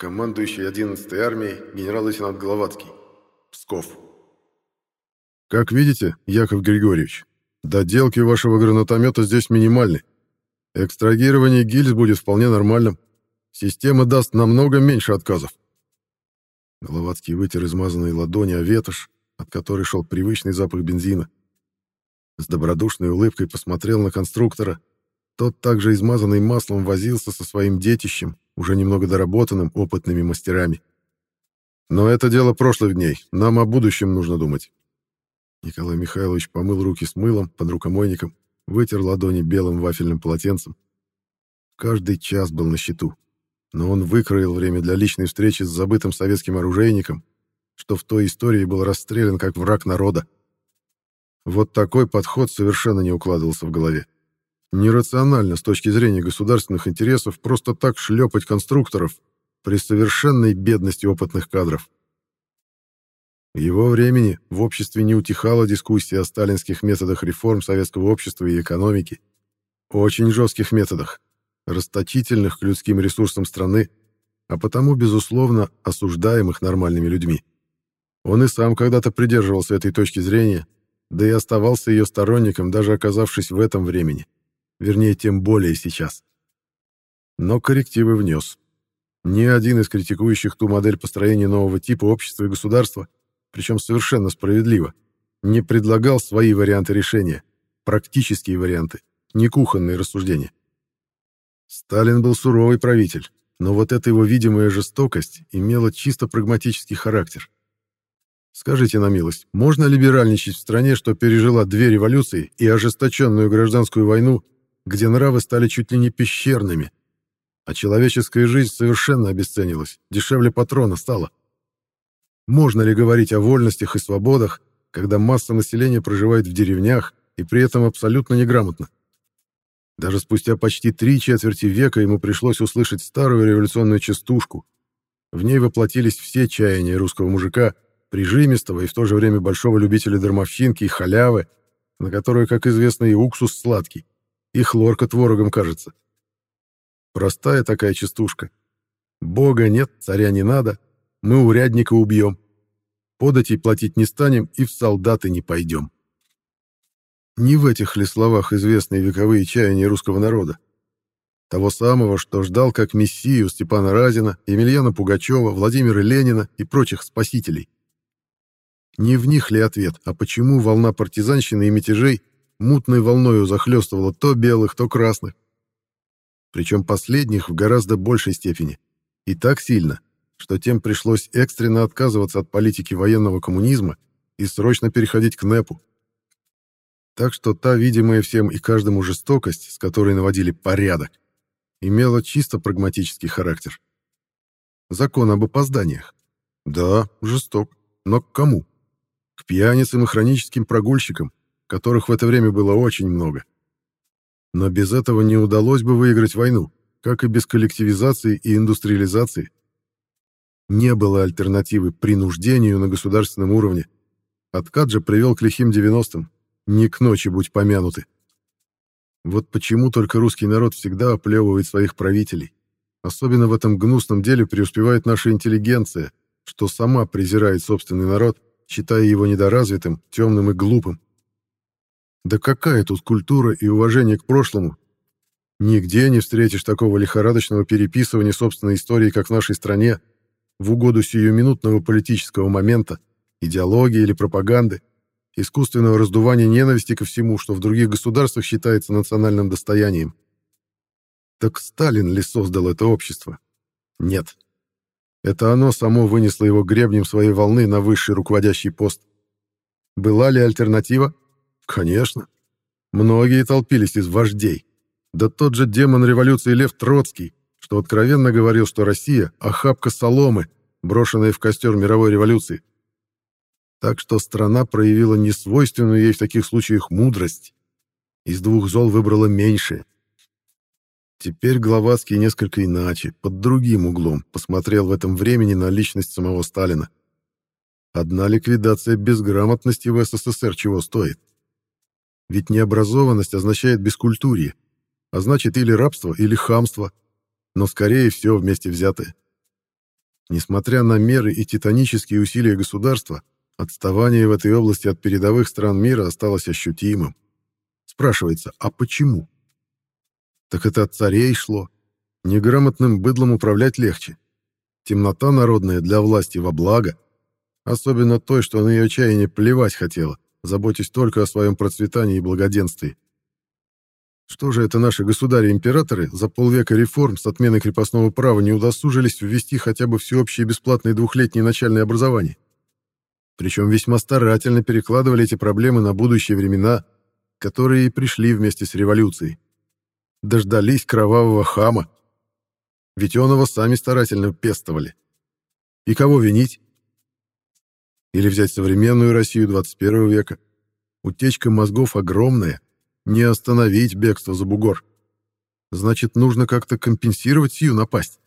Командующий 11-й армией генерал-лейтенант Головацкий. Псков. Как видите, Яков Григорьевич, доделки вашего гранатомета здесь минимальны. Экстрагирование гильз будет вполне нормальным. Система даст намного меньше отказов. Головацкий вытер измазанные ладони о ветошь, от которой шел привычный запах бензина. С добродушной улыбкой посмотрел на конструктора. Тот, также измазанный маслом, возился со своим детищем, уже немного доработанным опытными мастерами. Но это дело прошлых дней, нам о будущем нужно думать. Николай Михайлович помыл руки с мылом под рукомойником, вытер ладони белым вафельным полотенцем. Каждый час был на счету но он выкроил время для личной встречи с забытым советским оружейником, что в той истории был расстрелян как враг народа. Вот такой подход совершенно не укладывался в голове. Нерационально с точки зрения государственных интересов просто так шлепать конструкторов при совершенной бедности опытных кадров. В его времени в обществе не утихала дискуссия о сталинских методах реформ советского общества и экономики. Очень жестких методах, расточительных к людским ресурсам страны, а потому, безусловно, осуждаемых нормальными людьми. Он и сам когда-то придерживался этой точки зрения, да и оставался ее сторонником, даже оказавшись в этом времени. Вернее, тем более сейчас. Но коррективы внес. Ни один из критикующих ту модель построения нового типа общества и государства, причем совершенно справедливо, не предлагал свои варианты решения, практические варианты, не кухонные рассуждения. Сталин был суровый правитель, но вот эта его видимая жестокость имела чисто прагматический характер. Скажите на милость, можно либеральничать в стране, что пережила две революции и ожесточенную гражданскую войну, где нравы стали чуть ли не пещерными, а человеческая жизнь совершенно обесценилась, дешевле патрона стала? Можно ли говорить о вольностях и свободах, когда масса населения проживает в деревнях и при этом абсолютно неграмотно? Даже спустя почти три четверти века ему пришлось услышать старую революционную частушку. В ней воплотились все чаяния русского мужика, прижимистого и в то же время большого любителя дармовщинки и халявы, на которую, как известно, и уксус сладкий, и хлорка творогом кажется. Простая такая частушка. Бога нет, царя не надо, мы урядника убьем. Податей платить не станем и в солдаты не пойдем. Не в этих ли словах известные вековые чаяния русского народа? Того самого, что ждал как мессию Степана Разина, Емельяна Пугачева, Владимира Ленина и прочих спасителей. Не в них ли ответ, а почему волна партизанщины и мятежей мутной волною захлестывала то белых, то красных? Причем последних в гораздо большей степени. И так сильно, что тем пришлось экстренно отказываться от политики военного коммунизма и срочно переходить к НЭПу. Так что та видимая всем и каждому жестокость, с которой наводили порядок, имела чисто прагматический характер. Закон об опозданиях. Да, жесток. Но к кому? К пьяницам и хроническим прогульщикам, которых в это время было очень много. Но без этого не удалось бы выиграть войну, как и без коллективизации и индустриализации. Не было альтернативы принуждению на государственном уровне. Откат же привел к лихим 90-м, не к ночи будь помянуты. Вот почему только русский народ всегда оплевывает своих правителей. Особенно в этом гнусном деле преуспевает наша интеллигенция, что сама презирает собственный народ, считая его недоразвитым, темным и глупым. Да какая тут культура и уважение к прошлому? Нигде не встретишь такого лихорадочного переписывания собственной истории, как в нашей стране, в угоду сиюминутного политического момента, идеологии или пропаганды искусственного раздувания ненависти ко всему, что в других государствах считается национальным достоянием. Так Сталин ли создал это общество? Нет. Это оно само вынесло его гребнем своей волны на высший руководящий пост. Была ли альтернатива? Конечно. Многие толпились из вождей. Да тот же демон революции Лев Троцкий, что откровенно говорил, что Россия — охапка соломы, брошенная в костер мировой революции. Так что страна проявила несвойственную ей в таких случаях мудрость. Из двух зол выбрала меньшее. Теперь Гловацкий несколько иначе, под другим углом, посмотрел в этом времени на личность самого Сталина. Одна ликвидация безграмотности в СССР чего стоит? Ведь необразованность означает бескультурье, а значит или рабство, или хамство, но скорее всего вместе взятое. Несмотря на меры и титанические усилия государства, отставание в этой области от передовых стран мира осталось ощутимым. Спрашивается, а почему? Так это от царей шло. Неграмотным быдлом управлять легче. Темнота народная для власти во благо. Особенно той, что на ее чаяние плевать хотела, заботясь только о своем процветании и благоденствии. Что же это наши государи-императоры за полвека реформ с отменой крепостного права не удосужились ввести хотя бы всеобщее бесплатное двухлетнее начальное образование? Причем весьма старательно перекладывали эти проблемы на будущие времена, которые и пришли вместе с революцией. Дождались кровавого хама. Ведь он его сами старательно пестовали. И кого винить? Или взять современную Россию 21 века. Утечка мозгов огромная, не остановить бегство за бугор. Значит, нужно как-то компенсировать сию напасть.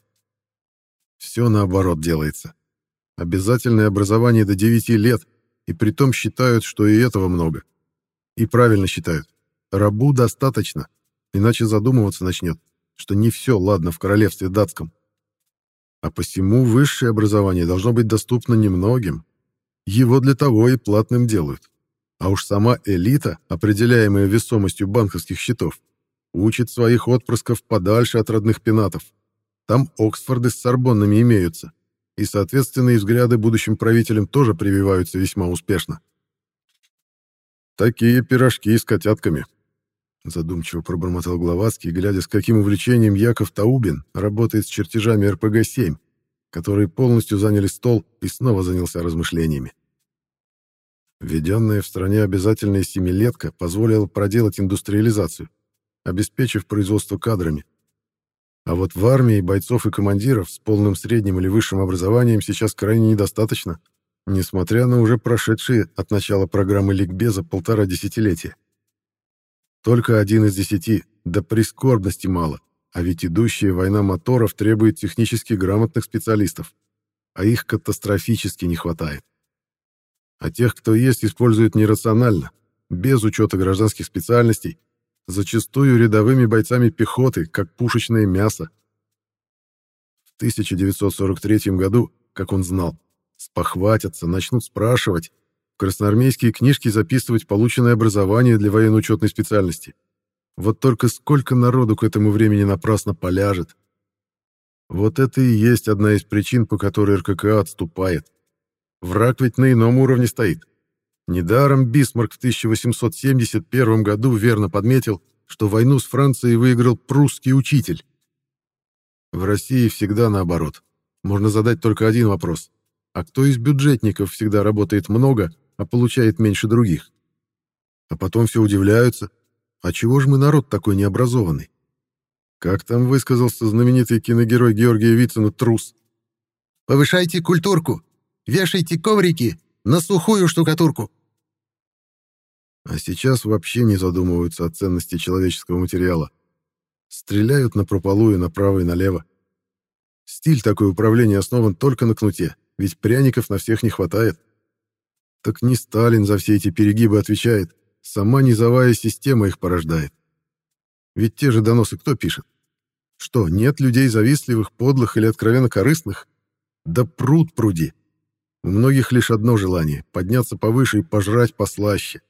Все наоборот делается. Обязательное образование до 9 лет, и притом считают, что и этого много. И правильно считают. Рабу достаточно, иначе задумываться начнет, что не все ладно в королевстве датском. А посему высшее образование должно быть доступно немногим. Его для того и платным делают. А уж сама элита, определяемая весомостью банковских счетов, учит своих отпрысков подальше от родных пенатов. Там Оксфорды с Сорбоннами имеются, и, соответственно, и взгляды будущим правителям тоже прививаются весьма успешно. «Такие пирожки с котятками», — задумчиво пробормотал Гловацкий, глядя, с каким увлечением Яков Таубин работает с чертежами РПГ-7, которые полностью заняли стол и снова занялся размышлениями. Введенная в стране обязательная семилетка позволила проделать индустриализацию, обеспечив производство кадрами. А вот в армии бойцов и командиров с полным средним или высшим образованием сейчас крайне недостаточно, несмотря на уже прошедшие от начала программы ликбеза полтора десятилетия. Только один из десяти, да прискорбности мало, а ведь идущая война моторов требует технически грамотных специалистов, а их катастрофически не хватает а тех, кто есть, используют нерационально, без учета гражданских специальностей, зачастую рядовыми бойцами пехоты, как пушечное мясо. В 1943 году, как он знал, спохватятся, начнут спрашивать, в красноармейские книжки записывать полученное образование для военно-учетной специальности. Вот только сколько народу к этому времени напрасно поляжет. Вот это и есть одна из причин, по которой РККА отступает. Враг ведь на ином уровне стоит. Недаром Бисмарк в 1871 году верно подметил, что войну с Францией выиграл прусский учитель. В России всегда наоборот. Можно задать только один вопрос. А кто из бюджетников всегда работает много, а получает меньше других? А потом все удивляются. А чего же мы народ такой необразованный? Как там высказался знаменитый киногерой Георгия Вицина «Трус»? «Повышайте культурку, Вешайте коврики на сухую штукатурку. А сейчас вообще не задумываются о ценности человеческого материала. Стреляют на прополую направо и налево. Стиль такой управления основан только на кнуте, ведь пряников на всех не хватает. Так не Сталин за все эти перегибы отвечает, сама низовая система их порождает. Ведь те же доносы кто пишет? Что, нет людей завистливых, подлых или откровенно корыстных? Да пруд пруди. У многих лишь одно желание — подняться повыше и пожрать послаще.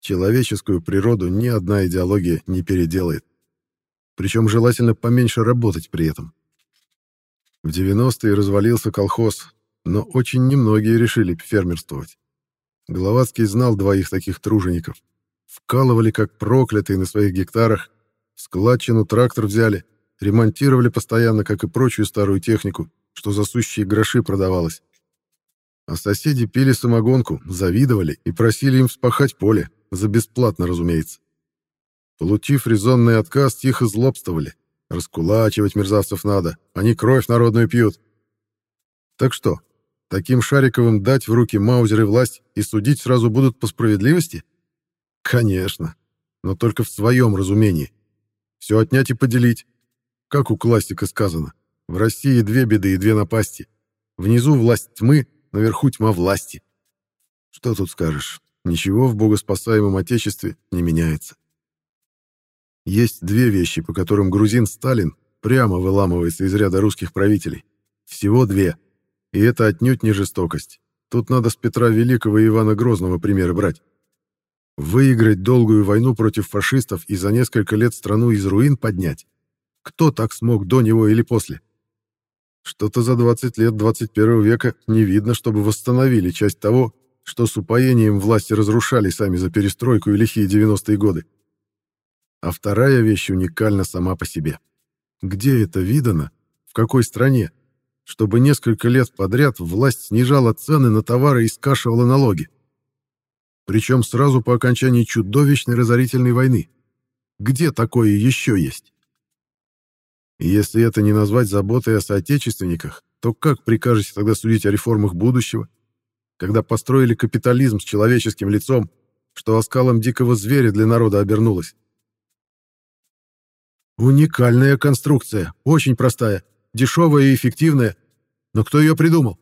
Человеческую природу ни одна идеология не переделает. Причем желательно поменьше работать при этом. В 90-е развалился колхоз, но очень немногие решили фермерствовать. Головацкий знал двоих таких тружеников. Вкалывали как проклятые на своих гектарах, складчину трактор взяли, ремонтировали постоянно, как и прочую старую технику, что за сущие гроши продавалось. А соседи пили самогонку, завидовали и просили им вспахать поле, за бесплатно, разумеется. Получив резонный отказ, тихо злобствовали. Раскулачивать мерзавцев надо, они кровь народную пьют. Так что, таким Шариковым дать в руки Маузеры власть и судить сразу будут по справедливости? Конечно, но только в своем разумении. Все отнять и поделить. Как у классика сказано, в России две беды и две напасти. Внизу власть тьмы, наверху тьма власти. Что тут скажешь? Ничего в богоспасаемом Отечестве не меняется. Есть две вещи, по которым грузин Сталин прямо выламывается из ряда русских правителей. Всего две. И это отнюдь не жестокость. Тут надо с Петра Великого и Ивана Грозного примеры брать. Выиграть долгую войну против фашистов и за несколько лет страну из руин поднять? Кто так смог до него или после? Что-то за 20 лет 21 века не видно, чтобы восстановили часть того, что с упоением власти разрушали сами за перестройку и лихие 90-е годы. А вторая вещь уникальна сама по себе. Где это видано? В какой стране? Чтобы несколько лет подряд власть снижала цены на товары и скашивала налоги. Причем сразу по окончании чудовищной разорительной войны. Где такое еще есть? Если это не назвать заботой о соотечественниках, то как прикажете тогда судить о реформах будущего, когда построили капитализм с человеческим лицом, что оскалом дикого зверя для народа обернулось? Уникальная конструкция, очень простая, дешевая и эффективная. Но кто ее придумал?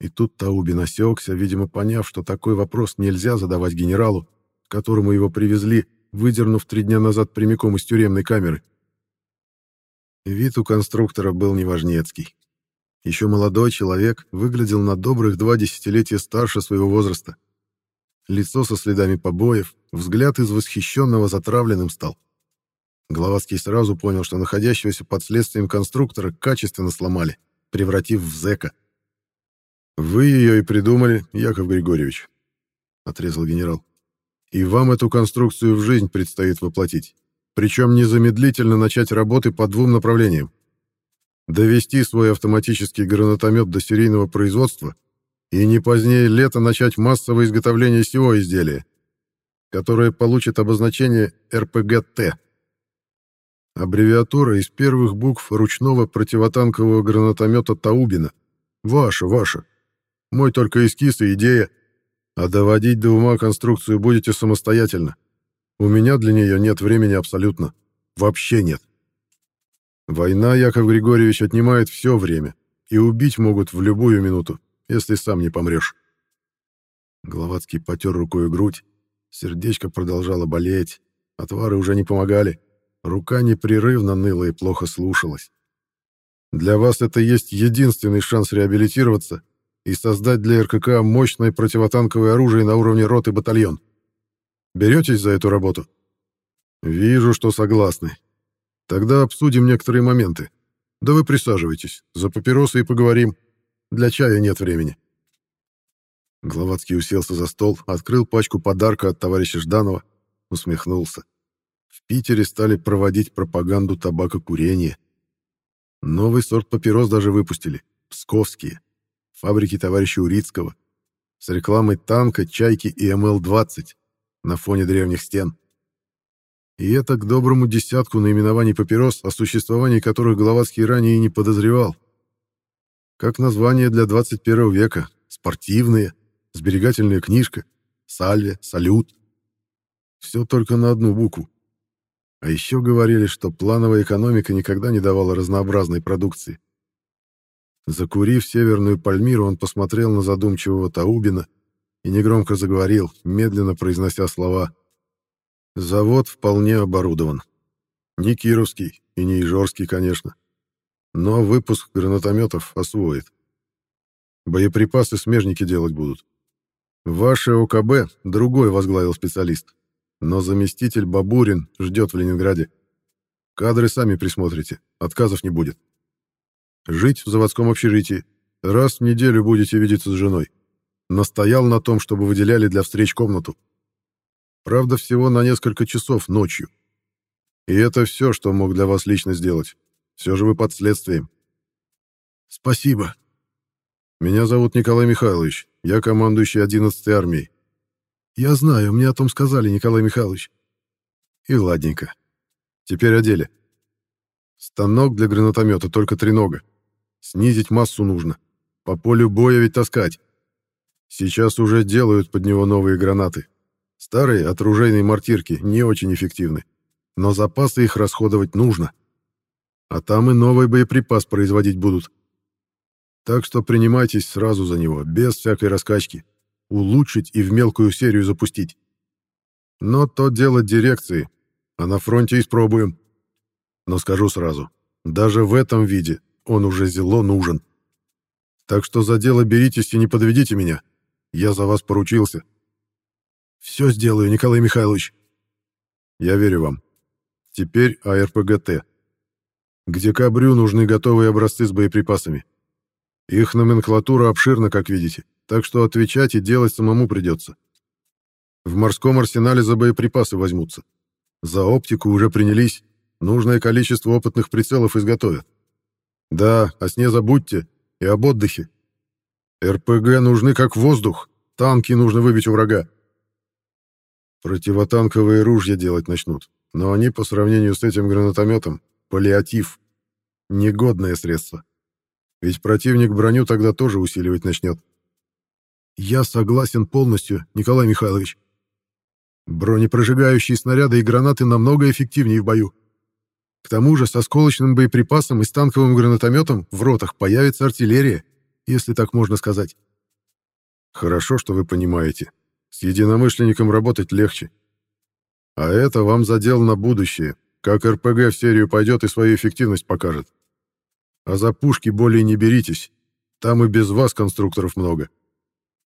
И тут Тауби насекся, видимо, поняв, что такой вопрос нельзя задавать генералу, которому его привезли, выдернув три дня назад прямиком из тюремной камеры. Вид у конструктора был неважнецкий. Еще молодой человек выглядел на добрых два десятилетия старше своего возраста. Лицо со следами побоев, взгляд из восхищенного затравленным стал. Гловацкий сразу понял, что находящегося под следствием конструктора качественно сломали, превратив в зэка. «Вы ее и придумали, Яков Григорьевич», — отрезал генерал. «И вам эту конструкцию в жизнь предстоит воплотить причем незамедлительно начать работы по двум направлениям. Довести свой автоматический гранатомет до серийного производства и не позднее лета начать массовое изготовление всего изделия, которое получит обозначение РПГ-Т. Аббревиатура из первых букв ручного противотанкового гранатомета Таубина. Ваша, ваша. Мой только эскиз и идея. А доводить до ума конструкцию будете самостоятельно. У меня для нее нет времени абсолютно. Вообще нет. Война, Яков Григорьевич, отнимает все время, и убить могут в любую минуту, если сам не помрешь. Головацкий потер рукой грудь, сердечко продолжало болеть, отвары уже не помогали, рука непрерывно ныла и плохо слушалась. Для вас это есть единственный шанс реабилитироваться и создать для РКК мощное противотанковое оружие на уровне рот и батальон. Беретесь за эту работу? Вижу, что согласны. Тогда обсудим некоторые моменты. Да вы присаживайтесь, за папиросы и поговорим. Для чая нет времени. Гловацкий уселся за стол, открыл пачку подарка от товарища Жданова, усмехнулся. В Питере стали проводить пропаганду табакокурения. Новый сорт папирос даже выпустили. Псковские. Фабрики товарища Урицкого. С рекламой танка, чайки и МЛ-20 на фоне древних стен. И это к доброму десятку наименований папирос, о существовании которых Головацкий ранее и не подозревал. Как название для 21 века. Спортивные, сберегательная книжка, сальве, салют. Все только на одну букву. А еще говорили, что плановая экономика никогда не давала разнообразной продукции. Закурив северную Пальмиру, он посмотрел на задумчивого Таубина и негромко заговорил, медленно произнося слова. «Завод вполне оборудован. Не Кировский и не Ижорский, конечно. Но выпуск гранатометов освоит. Боеприпасы смежники делать будут. Ваше ОКБ другой возглавил специалист, но заместитель Бабурин ждет в Ленинграде. Кадры сами присмотрите, отказов не будет. Жить в заводском общежитии. Раз в неделю будете видеться с женой. Настоял на том, чтобы выделяли для встреч комнату. Правда, всего на несколько часов ночью. И это все, что мог для вас лично сделать. Все же вы под следствием. Спасибо. Меня зовут Николай Михайлович. Я командующий 11-й армией. Я знаю, мне о том сказали, Николай Михайлович. И ладненько. Теперь о деле. Станок для гранатомета только тренога. Снизить массу нужно. По полю боя ведь таскать. Сейчас уже делают под него новые гранаты. Старые от ружейной мортирки не очень эффективны, но запасы их расходовать нужно. А там и новый боеприпас производить будут. Так что принимайтесь сразу за него, без всякой раскачки. Улучшить и в мелкую серию запустить. Но то дело дирекции, а на фронте испробуем. Но скажу сразу, даже в этом виде он уже зело нужен. Так что за дело беритесь и не подведите меня. Я за вас поручился. Все сделаю, Николай Михайлович. Я верю вам. Теперь АРПГТ. К декабрю нужны готовые образцы с боеприпасами. Их номенклатура обширна, как видите, так что отвечать и делать самому придется. В морском арсенале за боеприпасы возьмутся. За оптику уже принялись, нужное количество опытных прицелов изготовят. Да, о сне забудьте и об отдыхе. РПГ нужны как воздух, танки нужно выбить у врага. Противотанковые ружья делать начнут, но они по сравнению с этим гранатометом — паллиатив. Негодное средство. Ведь противник броню тогда тоже усиливать начнет. Я согласен полностью, Николай Михайлович. Бронепрожигающие снаряды и гранаты намного эффективнее в бою. К тому же с осколочным боеприпасом и с танковым гранатометом в ротах появится артиллерия, если так можно сказать. Хорошо, что вы понимаете. С единомышленником работать легче. А это вам задел на будущее. Как РПГ в серию пойдет и свою эффективность покажет. А за пушки более не беритесь. Там и без вас конструкторов много.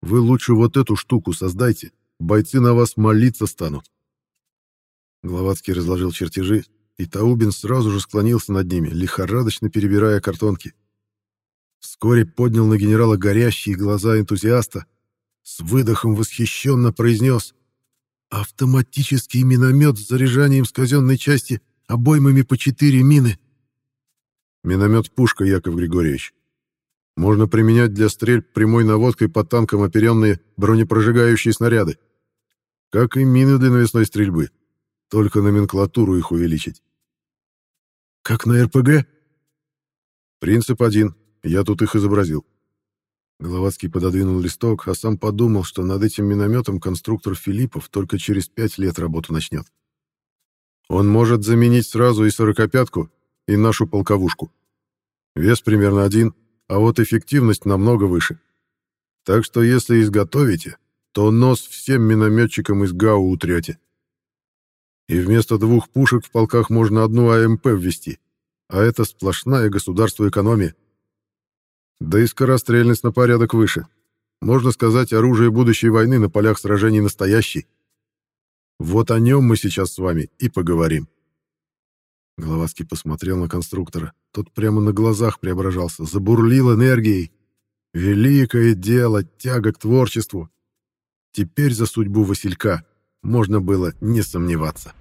Вы лучше вот эту штуку создайте. Бойцы на вас молиться станут. Гловацкий разложил чертежи, и Таубин сразу же склонился над ними, лихорадочно перебирая картонки. Вскоре поднял на генерала горящие глаза энтузиаста, с выдохом восхищенно произнес «Автоматический миномет с заряжанием с казенной части обоймами по четыре мины». Миномет-пушка, Яков Григорьевич. Можно применять для стрельб прямой наводкой по танкам оперенные бронепрожигающие снаряды. Как и мины для навесной стрельбы. Только номенклатуру их увеличить. Как на РПГ? Принцип один. Я тут их изобразил. Головацкий пододвинул листок, а сам подумал, что над этим минометом конструктор Филиппов только через пять лет работу начнет. Он может заменить сразу и сорокопятку, и нашу полковушку. Вес примерно один, а вот эффективность намного выше. Так что если изготовите, то нос всем минометчикам из ГАУ утрете. И вместо двух пушек в полках можно одну АМП ввести, а это сплошная государство экономия. Да и скорострельность на порядок выше. Можно сказать, оружие будущей войны на полях сражений настоящий. Вот о нем мы сейчас с вами и поговорим. Головацкий посмотрел на конструктора. Тот прямо на глазах преображался, забурлил энергией. Великое дело, тяга к творчеству. Теперь за судьбу Василька можно было не сомневаться.